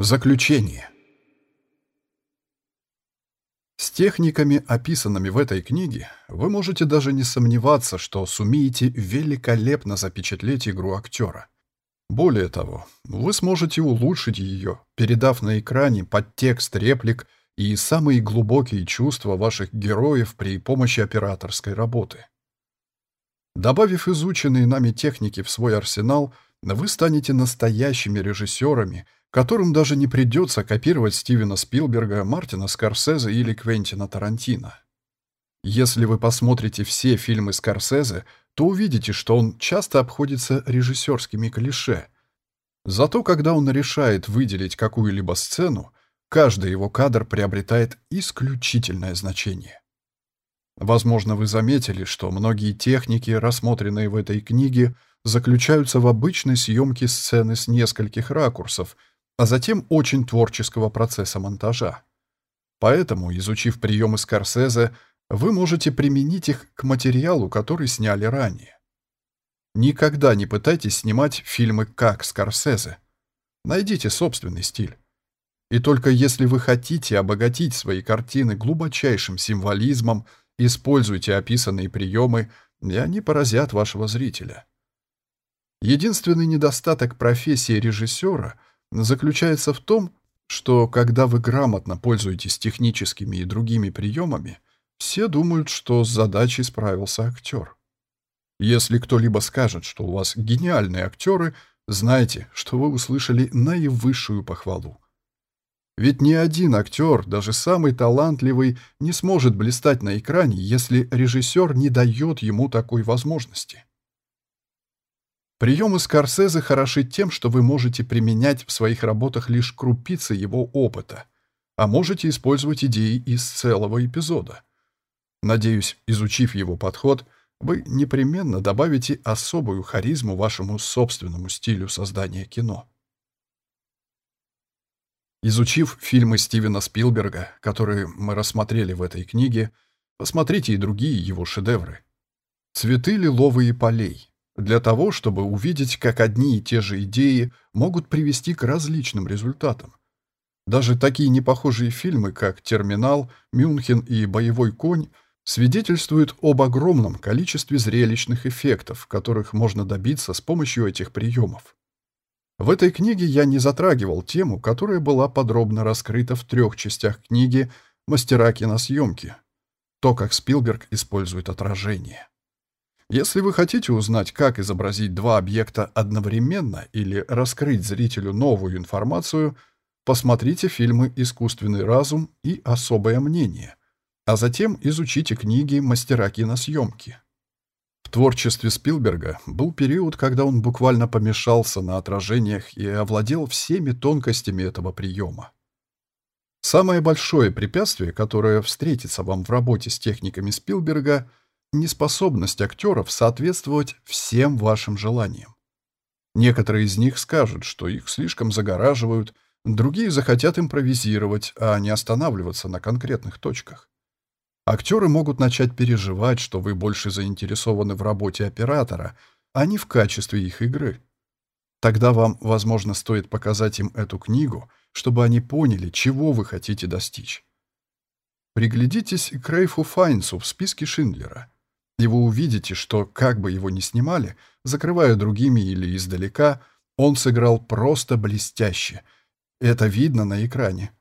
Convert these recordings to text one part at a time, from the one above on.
Заключение. С техниками, описанными в этой книге, вы можете даже не сомневаться, что сумеете великолепно запечатлеть игру актера. Более того, вы сможете улучшить ее, передав на экране подтекст реплик и самые глубокие чувства ваших героев при помощи операторской работы. Добавив изученные нами техники в свой арсенал, вы станете настоящими режиссерами – которым даже не придется копировать Стивена Спилберга, Мартина Скорсезе или Квентина Тарантино. Если вы посмотрите все фильмы Скорсезе, то увидите, что он часто обходится режиссерскими клише. Зато когда он решает выделить какую-либо сцену, каждый его кадр приобретает исключительное значение. Возможно, вы заметили, что многие техники, рассмотренные в этой книге, заключаются в обычной съемке сцены с нескольких ракурсов – а затем очень творческого процесса монтажа. Поэтому, изучив приемы Скорсезе, вы можете применить их к материалу, который сняли ранее. Никогда не пытайтесь снимать фильмы как Скорсезе. Найдите собственный стиль. И только если вы хотите обогатить свои картины глубочайшим символизмом, используйте описанные приемы, и они поразят вашего зрителя. Единственный недостаток профессии режиссера – заключается в том, что когда вы грамотно пользуетесь техническими и другими приемами, все думают, что с задачей справился актер. Если кто-либо скажет, что у вас гениальные актеры, знайте, что вы услышали наивысшую похвалу. Ведь ни один актер, даже самый талантливый, не сможет блистать на экране, если режиссер не дает ему такой возможности. Приемы Скорсезе хороши тем, что вы можете применять в своих работах лишь крупицы его опыта, а можете использовать идеи из целого эпизода. Надеюсь, изучив его подход, вы непременно добавите особую харизму вашему собственному стилю создания кино. Изучив фильмы Стивена Спилберга, которые мы рассмотрели в этой книге, посмотрите и другие его шедевры. «Цветы лиловые полей», для того, чтобы увидеть, как одни и те же идеи могут привести к различным результатам. Даже такие непохожие фильмы, как «Терминал», «Мюнхен» и «Боевой конь» свидетельствуют об огромном количестве зрелищных эффектов, которых можно добиться с помощью этих приемов. В этой книге я не затрагивал тему, которая была подробно раскрыта в трех частях книги «Мастера киносъемки». То, как Спилберг использует отражение. Если вы хотите узнать, как изобразить два объекта одновременно или раскрыть зрителю новую информацию, посмотрите фильмы «Искусственный разум» и «Особое мнение», а затем изучите книги «Мастера киносъемки». В творчестве Спилберга был период, когда он буквально помешался на отражениях и овладел всеми тонкостями этого приема. Самое большое препятствие, которое встретится вам в работе с техниками Спилберга – неспособность актеров соответствовать всем вашим желаниям. Некоторые из них скажут, что их слишком загораживают, другие захотят импровизировать, а не останавливаться на конкретных точках. Актеры могут начать переживать, что вы больше заинтересованы в работе оператора, а не в качестве их игры. Тогда вам, возможно, стоит показать им эту книгу, чтобы они поняли, чего вы хотите достичь. Приглядитесь к Рейфу Файнсу в списке Шиндлера – и вы увидите, что, как бы его ни снимали, закрывая другими или издалека, он сыграл просто блестяще. Это видно на экране.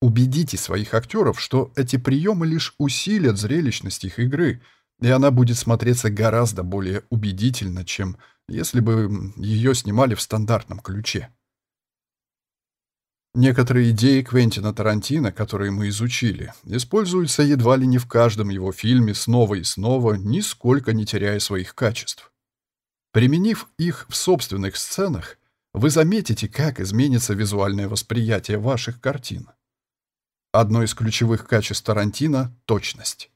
Убедите своих актеров, что эти приемы лишь усилят зрелищность их игры, и она будет смотреться гораздо более убедительно, чем если бы ее снимали в стандартном ключе. Некоторые идеи Квентина Тарантино, которые мы изучили, используются едва ли не в каждом его фильме снова и снова, нисколько не теряя своих качеств. Применив их в собственных сценах, вы заметите, как изменится визуальное восприятие ваших картин. Одно из ключевых качеств Тарантино — точность.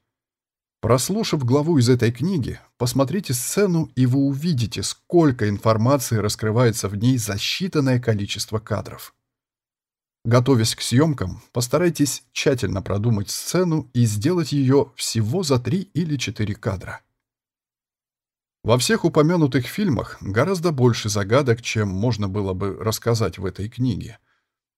Прослушав главу из этой книги, посмотрите сцену, и вы увидите, сколько информации раскрывается в ней за считанное количество кадров. Готовясь к съемкам, постарайтесь тщательно продумать сцену и сделать ее всего за три или четыре кадра. Во всех упомянутых фильмах гораздо больше загадок, чем можно было бы рассказать в этой книге.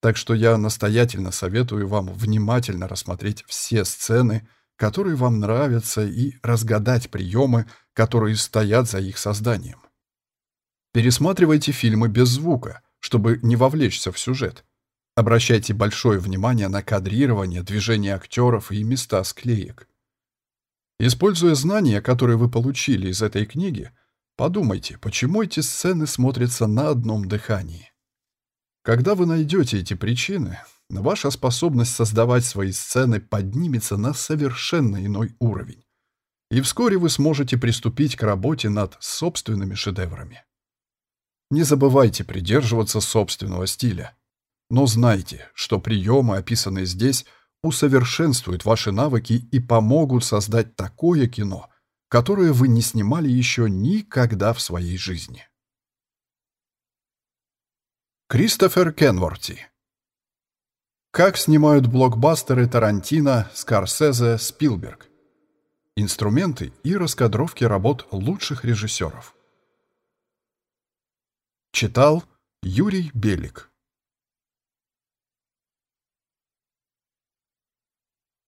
Так что я настоятельно советую вам внимательно рассмотреть все сцены, которые вам нравятся, и разгадать приемы, которые стоят за их созданием. Пересматривайте фильмы без звука, чтобы не вовлечься в сюжет. Обращайте большое внимание на кадрирование, движения актеров и места склеек. Используя знания, которые вы получили из этой книги, подумайте, почему эти сцены смотрятся на одном дыхании. Когда вы найдете эти причины, ваша способность создавать свои сцены поднимется на совершенно иной уровень. И вскоре вы сможете приступить к работе над собственными шедеврами. Не забывайте придерживаться собственного стиля. Но знайте, что приемы, описанные здесь, усовершенствуют ваши навыки и помогут создать такое кино, которое вы не снимали еще никогда в своей жизни. Кристофер Кенворти. Как снимают блокбастеры Тарантино, Скорсезе, Спилберг? Инструменты и раскадровки работ лучших режиссеров Читал Юрий Белик